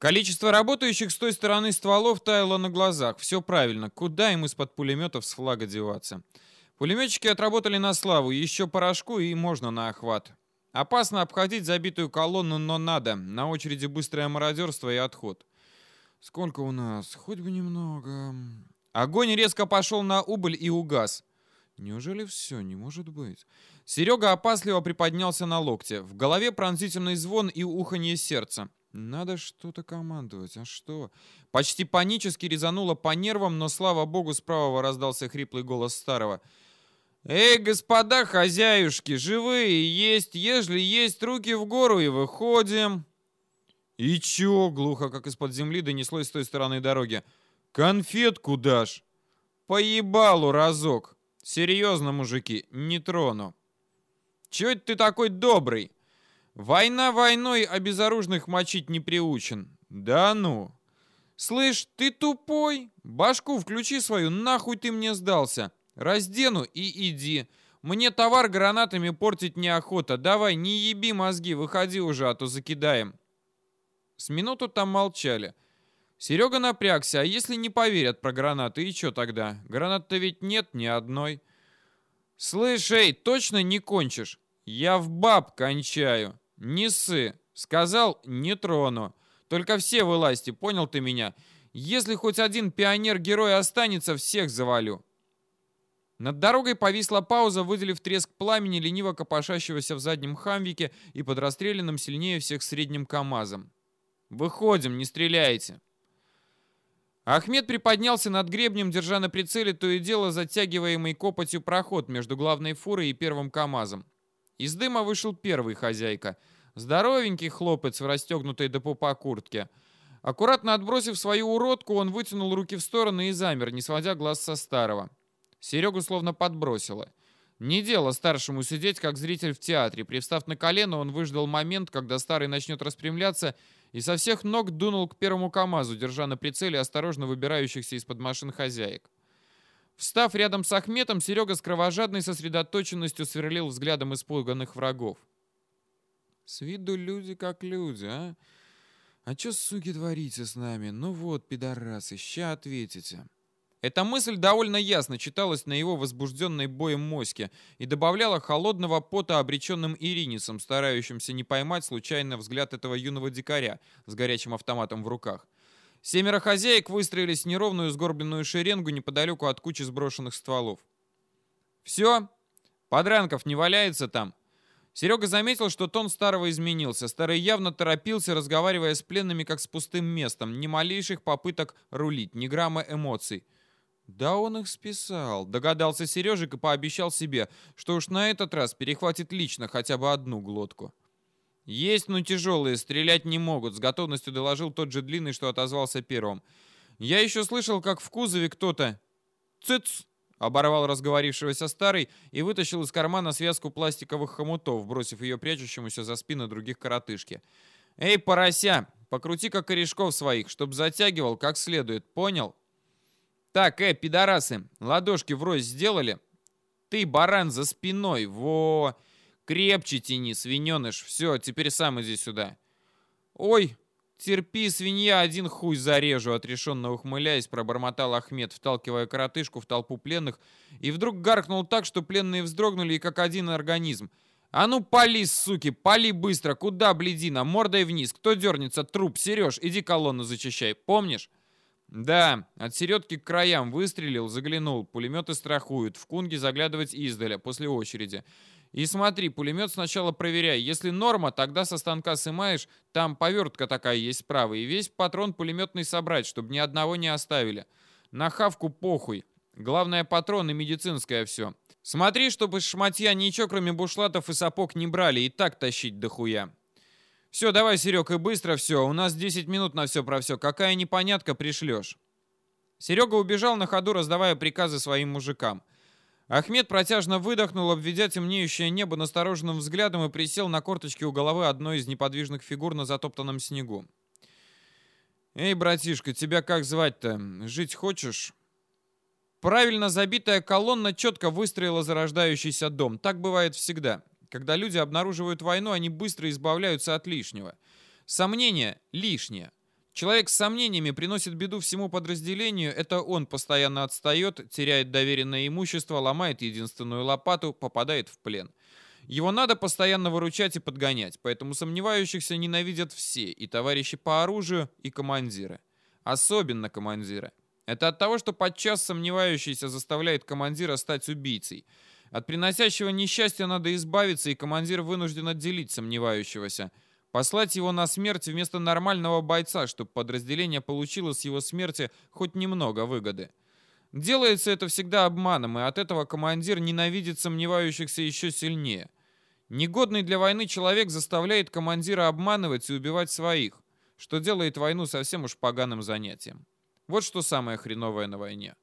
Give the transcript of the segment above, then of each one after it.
Количество работающих с той стороны стволов таяло на глазах. Все правильно. Куда им из-под пулеметов с флага деваться? Пулеметчики отработали на славу. Еще порошку и можно на охват. Опасно обходить забитую колонну, но надо. На очереди быстрое мародерство и отход. Сколько у нас? Хоть бы немного. Огонь резко пошел на убыль и угас. Неужели все? Не может быть. Серега опасливо приподнялся на локте. В голове пронзительный звон и уханье сердца. Надо что-то командовать. А что? Почти панически резануло по нервам, но, слава богу, справа раздался хриплый голос старого. «Эй, господа хозяюшки, живые есть, ежели есть, руки в гору и выходим!» «И чё?» — глухо, как из-под земли, донеслось с той стороны дороги. «Конфетку дашь?» «Поебалу разок!» «Серьезно, мужики, не трону!» «Чё это ты такой добрый?» Война войной, а безоружных мочить не приучен. Да ну. Слышь, ты тупой? Башку включи свою, нахуй ты мне сдался. Раздену и иди. Мне товар гранатами портить неохота. Давай, не еби мозги, выходи уже, а то закидаем. С минуту там молчали. Серега напрягся, а если не поверят про гранаты, и что тогда? Гранат-то ведь нет ни одной. Слышь, эй, точно не кончишь? Я в баб кончаю. Не ссы. Сказал, не трону. Только все вылазьте, понял ты меня? Если хоть один пионер-герой останется, всех завалю. Над дорогой повисла пауза, выделив треск пламени, лениво копошащегося в заднем хамвике и под расстрелянным сильнее всех средним КамАЗом. «Выходим, не стреляйте!» Ахмед приподнялся над гребнем, держа на прицеле то и дело затягиваемый копотью проход между главной фурой и первым КамАЗом. Из дыма вышел первый хозяйка. Здоровенький хлопец в расстегнутой до пупа куртке. Аккуратно отбросив свою уродку, он вытянул руки в стороны и замер, не сводя глаз со старого. Серегу словно подбросило. Не дело старшему сидеть, как зритель в театре. Привстав на колено, он выждал момент, когда старый начнет распрямляться, и со всех ног дунул к первому КамАЗу, держа на прицеле осторожно выбирающихся из-под машин хозяек. Встав рядом с Ахметом, Серега с кровожадной сосредоточенностью сверлил взглядом испуганных врагов. «С виду люди как люди, а? А чё, суки, творите с нами? Ну вот, пидорасы, ща ответите». Эта мысль довольно ясно читалась на его возбужденной боем моське и добавляла холодного пота обреченным иринисам, старающимся не поймать случайно взгляд этого юного дикаря с горячим автоматом в руках – Семеро хозяек выстроились в неровную сгорбленную шеренгу неподалеку от кучи сброшенных стволов. «Все? Подранков не валяется там?» Серега заметил, что тон старого изменился. Старый явно торопился, разговаривая с пленными как с пустым местом. Ни малейших попыток рулить, ни грамма эмоций. «Да он их списал», — догадался Сережик и пообещал себе, что уж на этот раз перехватит лично хотя бы одну глотку. «Есть, но тяжелые, стрелять не могут», — с готовностью доложил тот же длинный, что отозвался первым. «Я еще слышал, как в кузове кто-то...» «Цыц!» — оборвал разговорившегося старый и вытащил из кармана связку пластиковых хомутов, бросив ее прячущемуся за спину других коротышки. «Эй, порося, покрути-ка корешков своих, чтоб затягивал как следует, понял?» «Так, э, пидорасы, ладошки врозь сделали?» «Ты, баран, за спиной, во...» Крепче тяни, свиненыш. Все, теперь сам иди сюда. Ой, терпи, свинья, один хуй зарежу, отрешенно ухмыляясь, пробормотал Ахмед, вталкивая коротышку в толпу пленных, и вдруг гаркнул так, что пленные вздрогнули, и как один организм. «А ну, пали, суки, пали быстро! Куда, бледина? Мордой вниз! Кто дернется? Труп! Сереж, иди колонну зачищай! Помнишь?» «Да, от середки к краям выстрелил, заглянул. Пулеметы страхуют. В кунге заглядывать издаля, после очереди. И смотри, пулемет сначала проверяй. Если норма, тогда со станка сымаешь, там повертка такая есть справа, и весь патрон пулеметный собрать, чтобы ни одного не оставили. На хавку похуй. Главное, патрон и медицинское все. Смотри, чтобы шматья ничего, кроме бушлатов и сапог, не брали, и так тащить дохуя. Все, давай, Серег, и быстро все. У нас 10 минут на все про все. Какая непонятка пришлешь. Серега убежал на ходу, раздавая приказы своим мужикам. Ахмед протяжно выдохнул, обведя темнеющее небо настороженным взглядом и присел на корточки у головы одной из неподвижных фигур на затоптанном снегу. «Эй, братишка, тебя как звать-то? Жить хочешь?» Правильно забитая колонна четко выстроила зарождающийся дом. Так бывает всегда. Когда люди обнаруживают войну, они быстро избавляются от лишнего. Сомнения — лишнее. Человек с сомнениями приносит беду всему подразделению, это он постоянно отстает, теряет доверенное имущество, ломает единственную лопату, попадает в плен. Его надо постоянно выручать и подгонять, поэтому сомневающихся ненавидят все, и товарищи по оружию, и командиры. Особенно командиры. Это от того, что подчас сомневающийся заставляет командира стать убийцей. От приносящего несчастья надо избавиться, и командир вынужден отделить сомневающегося. Послать его на смерть вместо нормального бойца, чтобы подразделение получило с его смерти хоть немного выгоды. Делается это всегда обманом, и от этого командир ненавидит сомневающихся еще сильнее. Негодный для войны человек заставляет командира обманывать и убивать своих, что делает войну совсем уж поганым занятием. Вот что самое хреновое на войне.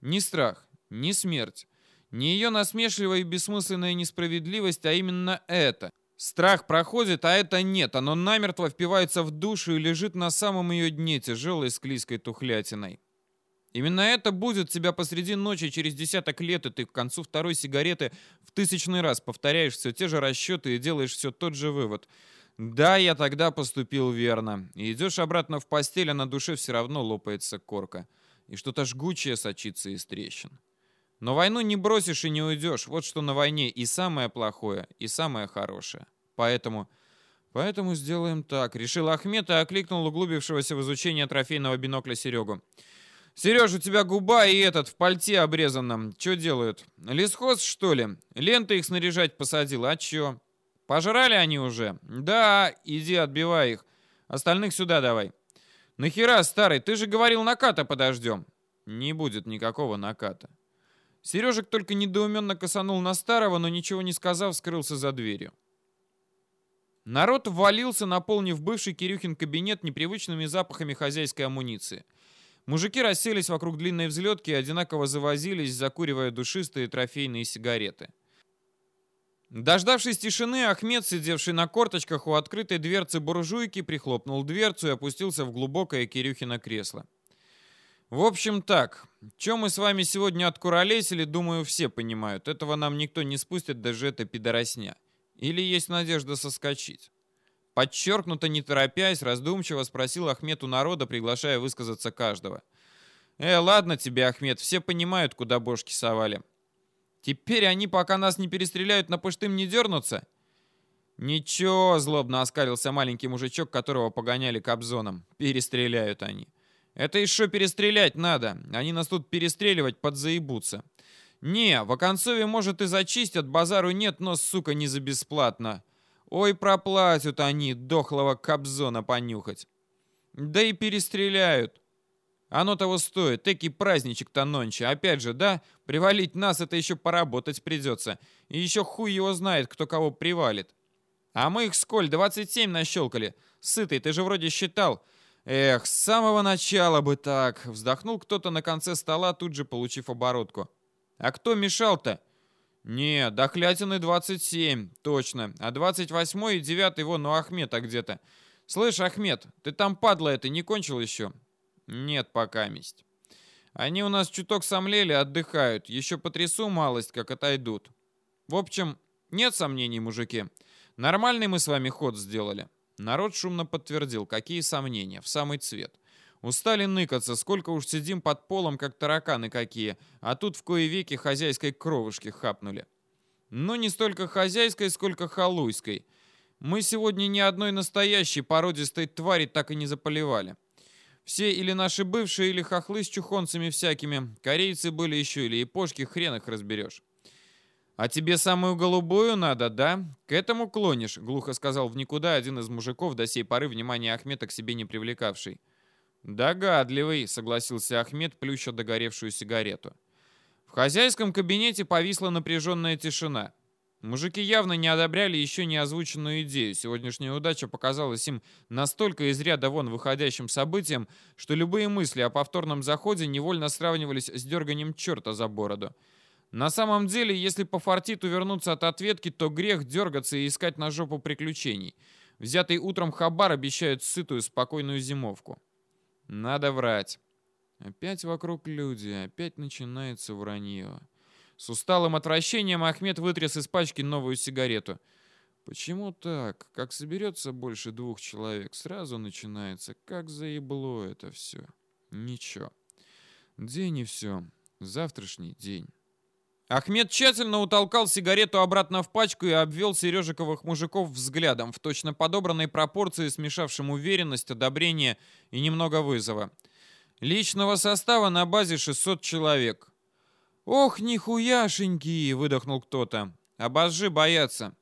Ни страх, ни смерть, ни ее насмешливая и бессмысленная несправедливость, а именно это. Страх проходит, а это нет. Оно намертво впивается в душу и лежит на самом ее дне тяжелой склизкой тухлятиной. Именно это будет тебя посреди ночи через десяток лет, и ты к концу второй сигареты в тысячный раз повторяешь все те же расчеты и делаешь все тот же вывод. Да, я тогда поступил верно. И идешь обратно в постель, а на душе все равно лопается корка. И что-то жгучее сочится из трещин. Но войну не бросишь и не уйдешь. Вот что на войне и самое плохое, и самое хорошее. Поэтому... Поэтому сделаем так. Решил Ахмед и окликнул углубившегося в изучение трофейного бинокля Серегу. Сереж, у тебя губа и этот в пальте обрезанном. Что делают? Лесхоз, что ли? Ленты их снаряжать посадил, а чё? Пожрали они уже? Да, иди отбивай их. Остальных сюда давай. Нахера, старый, ты же говорил наката подождем. Не будет никакого наката. Сережек только недоуменно косанул на старого, но ничего не сказав, скрылся за дверью. Народ ввалился, наполнив бывший Кирюхин кабинет непривычными запахами хозяйской амуниции – Мужики расселись вокруг длинной взлетки и одинаково завозились, закуривая душистые трофейные сигареты. Дождавшись тишины, Ахмед, сидевший на корточках у открытой дверцы буржуйки, прихлопнул дверцу и опустился в глубокое Кирюхино кресло. В общем так, чем мы с вами сегодня откуролесили, думаю, все понимают. Этого нам никто не спустит, даже эта пидоросня. Или есть надежда соскочить? Подчеркнуто не торопясь, раздумчиво спросил Ахмед у народа, приглашая высказаться каждого. «Э, ладно тебе, Ахмед, все понимают, куда бошки совали. Теперь они, пока нас не перестреляют, на пыштым не дернутся?» «Ничего», — злобно оскалился маленький мужичок, которого погоняли кобзоном. «Перестреляют они». «Это еще перестрелять надо. Они нас тут перестреливать подзаебутся». «Не, в Оконцове, может, и зачистят, базару нет, но, сука, не за бесплатно. Ой, проплатят они, дохлого кобзона понюхать. Да и перестреляют. Оно того стоит, таки праздничек-то нонче. Опять же, да, привалить нас это еще поработать придется. И еще хуй его знает, кто кого привалит. А мы их сколь, 27 нащелкали. Сытый, ты же вроде считал. Эх, с самого начала бы так. Вздохнул кто-то на конце стола, тут же получив оборотку. А кто мешал-то? «Не, дохлятины 27, точно. А 28 и 9 вон у Ахмета где-то. Слышь, Ахмед, ты там, падла это, не кончил еще?» «Нет, пока месть. Они у нас чуток сомлели, отдыхают. Еще потрясу малость, как отойдут. В общем, нет сомнений, мужики. Нормальный мы с вами ход сделали». Народ шумно подтвердил, какие сомнения, в самый цвет. Устали ныкаться, сколько уж сидим под полом, как тараканы какие, а тут в кое веки хозяйской кровушки хапнули. Но не столько хозяйской, сколько халуйской. Мы сегодня ни одной настоящей породистой твари так и не заполивали. Все или наши бывшие, или хохлы с чухонцами всякими. Корейцы были еще, или япошки, хрен их разберешь. «А тебе самую голубую надо, да? К этому клонишь», — глухо сказал в никуда один из мужиков, до сей поры внимания Ахмета к себе не привлекавший. «Догадливый», — согласился Ахмед, плюща догоревшую сигарету. В хозяйском кабинете повисла напряженная тишина. Мужики явно не одобряли еще не озвученную идею. Сегодняшняя удача показалась им настолько из ряда вон выходящим событием, что любые мысли о повторном заходе невольно сравнивались с дерганием черта за бороду. На самом деле, если по фортиту вернуться от ответки, то грех дергаться и искать на жопу приключений. Взятый утром хабар обещает сытую, спокойную зимовку. Надо врать. Опять вокруг люди, опять начинается вранье. С усталым отвращением Ахмед вытряс из пачки новую сигарету. Почему так? Как соберется больше двух человек, сразу начинается. Как заебло это все. Ничего. День и все. Завтрашний день. Ахмед тщательно утолкал сигарету обратно в пачку и обвел Сережиковых мужиков взглядом в точно подобранной пропорции, смешавшим уверенность, одобрение и немного вызова. Личного состава на базе 600 человек. «Ох, нихуяшеньки!» — выдохнул кто-то. «Обожжи боятся.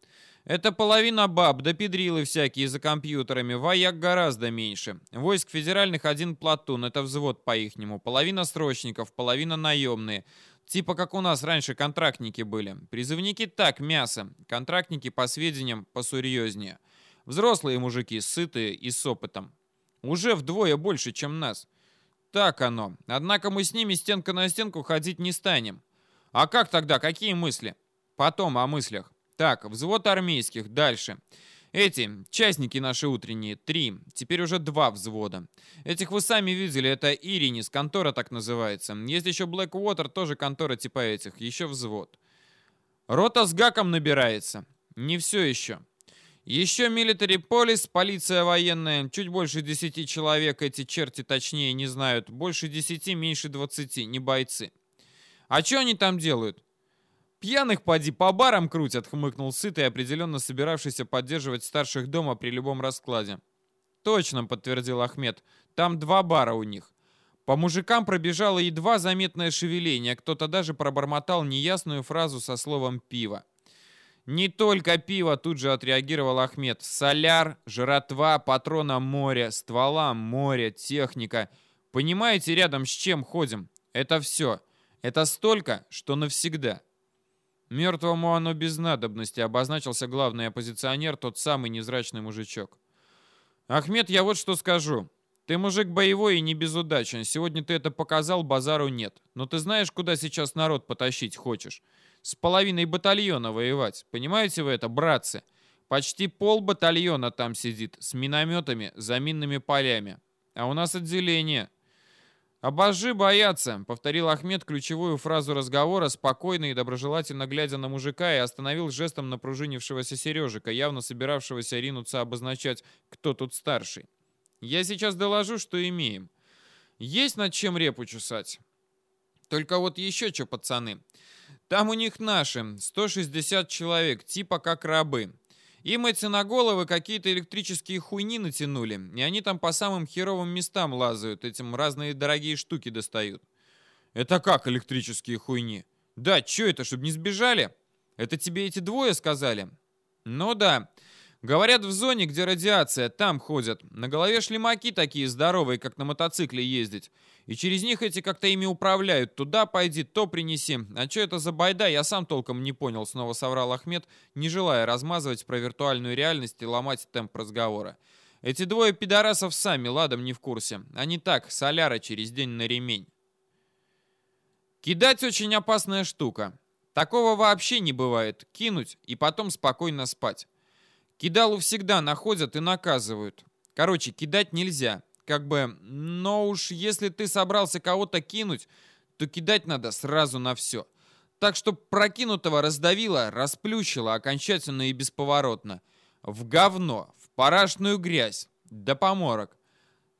Это половина баб, да педрилы всякие за компьютерами, вояк гораздо меньше. Войск федеральных один платун, это взвод по-ихнему. Половина срочников, половина наемные». Типа как у нас раньше контрактники были. Призывники так, мясо. Контрактники, по сведениям, посерьезнее. Взрослые мужики, сытые и с опытом. Уже вдвое больше, чем нас. Так оно. Однако мы с ними стенка на стенку ходить не станем. А как тогда? Какие мысли? Потом о мыслях. Так, взвод армейских. Дальше. Эти, частники наши утренние, три, теперь уже два взвода. Этих вы сами видели, это Иринис, контора так называется. Есть еще Blackwater, тоже контора типа этих, еще взвод. Рота с гаком набирается. Не все еще. Еще Military Police, полиция военная, чуть больше десяти человек, эти черти точнее не знают. Больше десяти, меньше двадцати, не бойцы. А что они там делают? «Пьяных поди по барам крутят», — хмыкнул сытый, определенно собиравшийся поддерживать старших дома при любом раскладе. «Точно», — подтвердил Ахмед, — «там два бара у них». По мужикам пробежало едва заметное шевеление, кто-то даже пробормотал неясную фразу со словом «пиво». «Не только пиво», — тут же отреагировал Ахмед. «Соляр, жратва, патрона море, ствола море, техника. Понимаете, рядом с чем ходим? Это все. Это столько, что навсегда». Мертвому оно без надобности, обозначился главный оппозиционер, тот самый невзрачный мужичок. Ахмед, я вот что скажу. Ты мужик боевой и не безудачен. Сегодня ты это показал, базару нет. Но ты знаешь, куда сейчас народ потащить хочешь? С половиной батальона воевать. Понимаете вы это, братцы? Почти пол батальона там сидит, с минометами, за минными полями. А у нас отделение. «Обожи бояться», — повторил Ахмед ключевую фразу разговора, спокойно и доброжелательно глядя на мужика и остановил жестом напружинившегося Сережика, явно собиравшегося ринуться обозначать, кто тут старший. «Я сейчас доложу, что имеем. Есть над чем репу чесать. Только вот еще что, пацаны. Там у них наши, 160 человек, типа как рабы. Им эти на головы какие-то электрические хуйни натянули, и они там по самым херовым местам лазают, этим разные дорогие штуки достают. Это как электрические хуйни? Да, чё это, чтобы не сбежали? Это тебе эти двое сказали? Ну да. Говорят, в зоне, где радиация, там ходят. На голове шлемаки такие здоровые, как на мотоцикле ездить. И через них эти как-то ими управляют. Туда пойди, то принеси. А что это за байда, я сам толком не понял, снова соврал Ахмед, не желая размазывать про виртуальную реальность и ломать темп разговора. Эти двое пидорасов сами, ладом не в курсе. Они так, соляра через день на ремень. Кидать очень опасная штука. Такого вообще не бывает. Кинуть и потом спокойно спать. Кидалу всегда находят и наказывают. Короче, кидать нельзя. Как бы, но уж если ты собрался кого-то кинуть, то кидать надо сразу на все. Так что прокинутого раздавило, расплющило окончательно и бесповоротно. В говно, в парашную грязь, до поморок.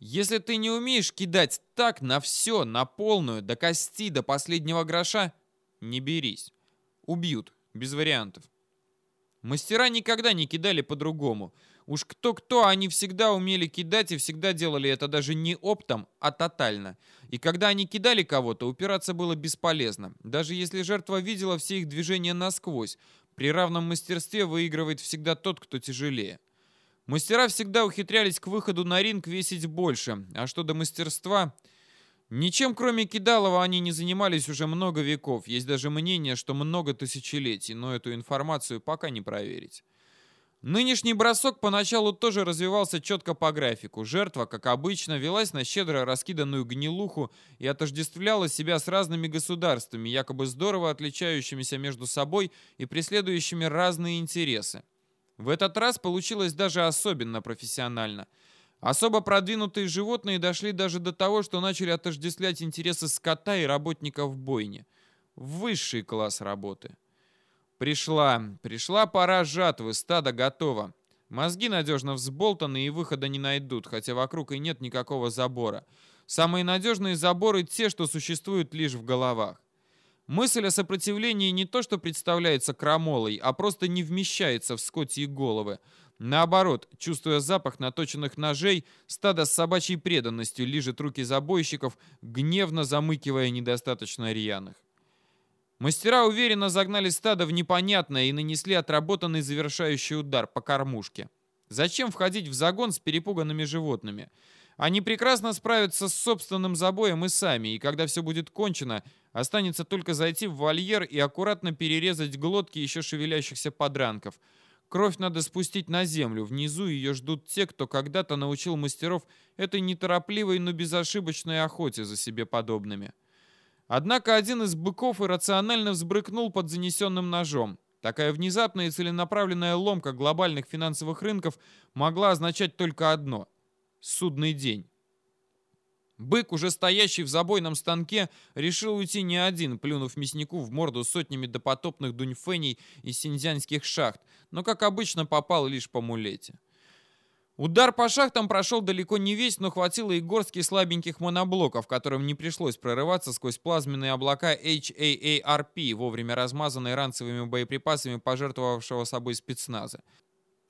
Если ты не умеешь кидать так на все, на полную, до кости, до последнего гроша, не берись. Убьют, без вариантов. Мастера никогда не кидали по-другому. Уж кто-кто, они всегда умели кидать и всегда делали это даже не оптом, а тотально. И когда они кидали кого-то, упираться было бесполезно. Даже если жертва видела все их движения насквозь, при равном мастерстве выигрывает всегда тот, кто тяжелее. Мастера всегда ухитрялись к выходу на ринг весить больше, а что до мастерства... Ничем, кроме кидалова, они не занимались уже много веков. Есть даже мнение, что много тысячелетий, но эту информацию пока не проверить. Нынешний бросок поначалу тоже развивался четко по графику. Жертва, как обычно, велась на щедро раскиданную гнилуху и отождествляла себя с разными государствами, якобы здорово отличающимися между собой и преследующими разные интересы. В этот раз получилось даже особенно профессионально – Особо продвинутые животные дошли даже до того, что начали отождествлять интересы скота и работников бойни. Высший класс работы. Пришла, пришла пора жатвы, стадо готово. Мозги надежно взболтаны и выхода не найдут, хотя вокруг и нет никакого забора. Самые надежные заборы те, что существуют лишь в головах. Мысль о сопротивлении не то что представляется крамолой, а просто не вмещается в скотьи головы. Наоборот, чувствуя запах наточенных ножей, стадо с собачьей преданностью лижет руки забойщиков, гневно замыкивая недостаточно рьяных. Мастера уверенно загнали стадо в непонятное и нанесли отработанный завершающий удар по кормушке. Зачем входить в загон с перепуганными животными? Они прекрасно справятся с собственным забоем и сами, и когда все будет кончено, останется только зайти в вольер и аккуратно перерезать глотки еще шевелящихся подранков. Кровь надо спустить на землю, внизу ее ждут те, кто когда-то научил мастеров этой неторопливой, но безошибочной охоте за себе подобными. Однако один из быков иррационально взбрыкнул под занесенным ножом. Такая внезапная и целенаправленная ломка глобальных финансовых рынков могла означать только одно — судный день. Бык, уже стоящий в забойном станке, решил уйти не один, плюнув мяснику в морду сотнями допотопных дуньфеней из синьцзянских шахт, но, как обычно, попал лишь по мулете. Удар по шахтам прошел далеко не весь, но хватило и горстки слабеньких моноблоков, которым не пришлось прорываться сквозь плазменные облака HAARP, вовремя размазанные ранцевыми боеприпасами пожертвовавшего собой спецназа.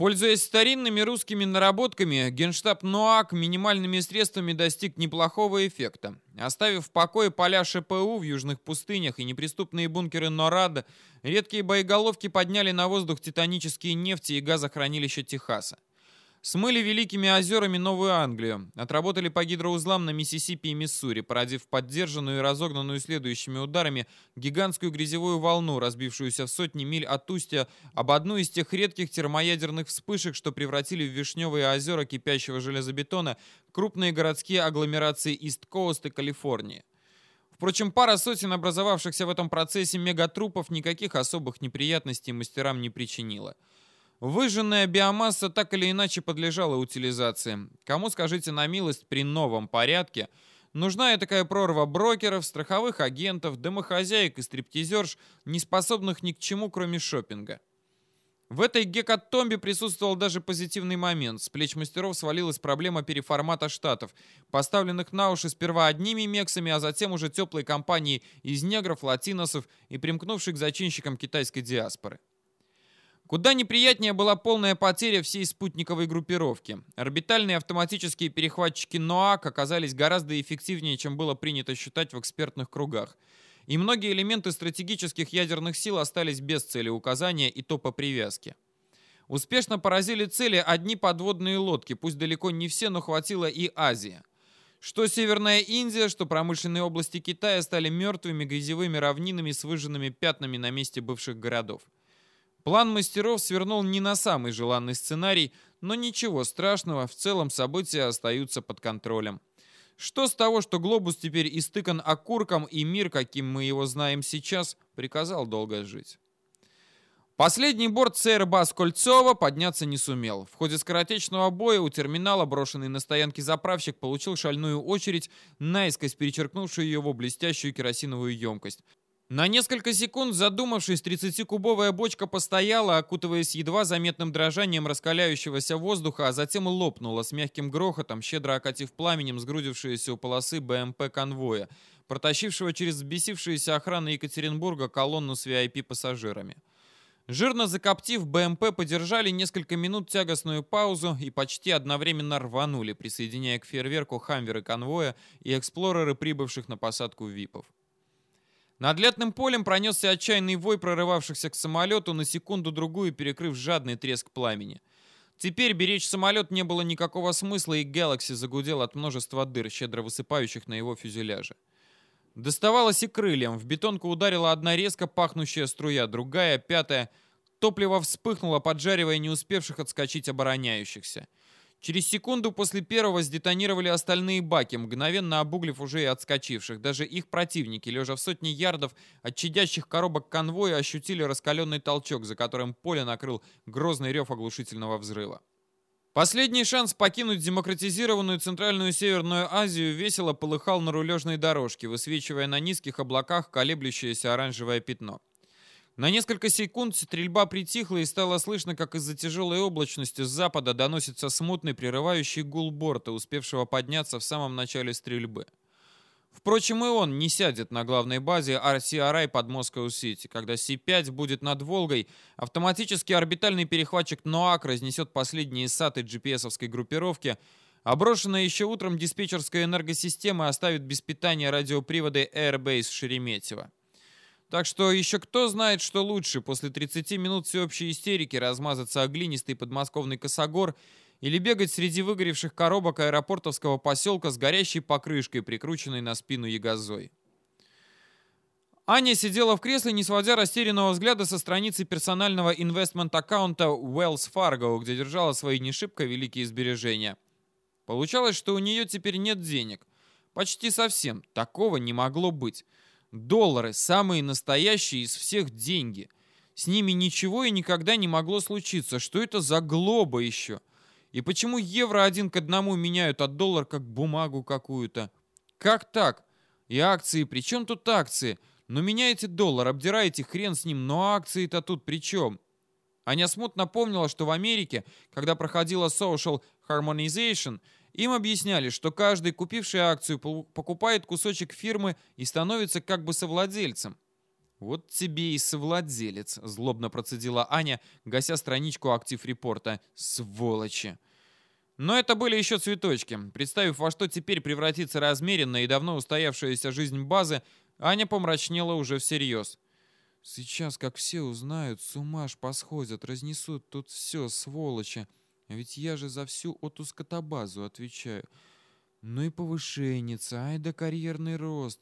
Пользуясь старинными русскими наработками, генштаб НОАК минимальными средствами достиг неплохого эффекта. Оставив в покое поля ШПУ в южных пустынях и неприступные бункеры НОРАДа, редкие боеголовки подняли на воздух титанические нефти и газохранилища Техаса. Смыли Великими озерами Новую Англию, отработали по гидроузлам на Миссисипи и Миссури, породив поддержанную и разогнанную следующими ударами гигантскую грязевую волну, разбившуюся в сотни миль от устья, об одну из тех редких термоядерных вспышек, что превратили в вишневые озера кипящего железобетона крупные городские агломерации Ист-Коуст и Калифорнии. Впрочем, пара сотен образовавшихся в этом процессе мегатрупов никаких особых неприятностей мастерам не причинила. Выжженная биомасса так или иначе подлежала утилизации. Кому, скажите на милость, при новом порядке нужна и такая прорва брокеров, страховых агентов, домохозяек и стриптизерш, не способных ни к чему, кроме шопинга. В этой гекатомбе присутствовал даже позитивный момент. С плеч мастеров свалилась проблема переформата штатов, поставленных на уши сперва одними мексами, а затем уже теплой компанией из негров, латиносов и примкнувших к зачинщикам китайской диаспоры. Куда неприятнее была полная потеря всей спутниковой группировки. Орбитальные автоматические перехватчики НОАК оказались гораздо эффективнее, чем было принято считать в экспертных кругах. И многие элементы стратегических ядерных сил остались без цели указания и топа привязки. Успешно поразили цели одни подводные лодки, пусть далеко не все, но хватило и Азия. Что Северная Индия, что промышленные области Китая стали мертвыми грязевыми равнинами с выжженными пятнами на месте бывших городов. План мастеров свернул не на самый желанный сценарий, но ничего страшного, в целом события остаются под контролем. Что с того, что глобус теперь истыкан окурком, и мир, каким мы его знаем сейчас, приказал долго жить? Последний борт ЦРБАС Кольцова подняться не сумел. В ходе скоротечного боя у терминала брошенный на стоянке заправщик получил шальную очередь, наискось перечеркнувшую его блестящую керосиновую емкость. На несколько секунд, задумавшись, 30-кубовая бочка постояла, окутываясь едва заметным дрожанием раскаляющегося воздуха, а затем лопнула с мягким грохотом, щедро окатив пламенем сгрудившиеся у полосы БМП конвоя, протащившего через взбесившиеся охраны Екатеринбурга колонну с VIP-пассажирами. Жирно закоптив, БМП подержали несколько минут тягостную паузу и почти одновременно рванули, присоединяя к фейерверку хамверы конвоя и эксплореры прибывших на посадку ВИПов. Над летным полем пронесся отчаянный вой прорывавшихся к самолету, на секунду-другую перекрыв жадный треск пламени. Теперь беречь самолет не было никакого смысла, и Galaxy загудел от множества дыр, щедро высыпающих на его фюзеляже. Доставалось и крыльям. В бетонку ударила одна резко пахнущая струя, другая, пятая. Топливо вспыхнуло, поджаривая не успевших отскочить обороняющихся. Через секунду после первого сдетонировали остальные баки, мгновенно обуглив уже и отскочивших. Даже их противники, лежа в сотни ярдов от чадящих коробок конвоя, ощутили раскаленный толчок, за которым поле накрыл грозный рев оглушительного взрыва. Последний шанс покинуть демократизированную Центральную Северную Азию весело полыхал на рулежной дорожке, высвечивая на низких облаках колеблющееся оранжевое пятно. На несколько секунд стрельба притихла и стало слышно, как из-за тяжелой облачности с запада доносится смутный прерывающий гул борта, успевшего подняться в самом начале стрельбы. Впрочем, и он не сядет на главной базе RCRI под Москва-Сити. Когда Си-5 будет над Волгой, автоматический орбитальный перехватчик НОАК разнесет последние саты GPS-овской группировки, а брошенная еще утром диспетчерская энергосистема оставит без питания радиоприводы Airbase Шереметьево. Так что еще кто знает, что лучше, после 30 минут всеобщей истерики размазаться о глинистый подмосковный косогор или бегать среди выгоревших коробок аэропортовского поселка с горящей покрышкой, прикрученной на спину ягозой. Аня сидела в кресле, не сводя растерянного взгляда со страницы персонального инвестмент-аккаунта Wells Fargo, где держала свои не шибко великие сбережения. Получалось, что у нее теперь нет денег. Почти совсем. Такого не могло быть. Доллары, самые настоящие из всех деньги. С ними ничего и никогда не могло случиться. Что это за глоба еще? И почему евро один к одному меняют, а доллар как бумагу какую-то? Как так? И акции, при чем тут акции? Ну меняете доллар, обдираете, хрен с ним, но акции-то тут при чем? Аня смутно помнила, что в Америке, когда проходила Social Harmonization, им объясняли, что каждый, купивший акцию, покупает кусочек фирмы и становится как бы совладельцем. «Вот тебе и совладелец», — злобно процедила Аня, гася страничку актив-репорта. «Сволочи!» Но это были еще цветочки. Представив, во что теперь превратится размеренная и давно устоявшаяся жизнь базы, Аня помрачнела уже всерьез. «Сейчас, как все узнают, с ума ж посходят, разнесут тут все, сволочи. А ведь я же за всю эту скотобазу отвечаю. Ну и повышенница, ай да карьерный рост.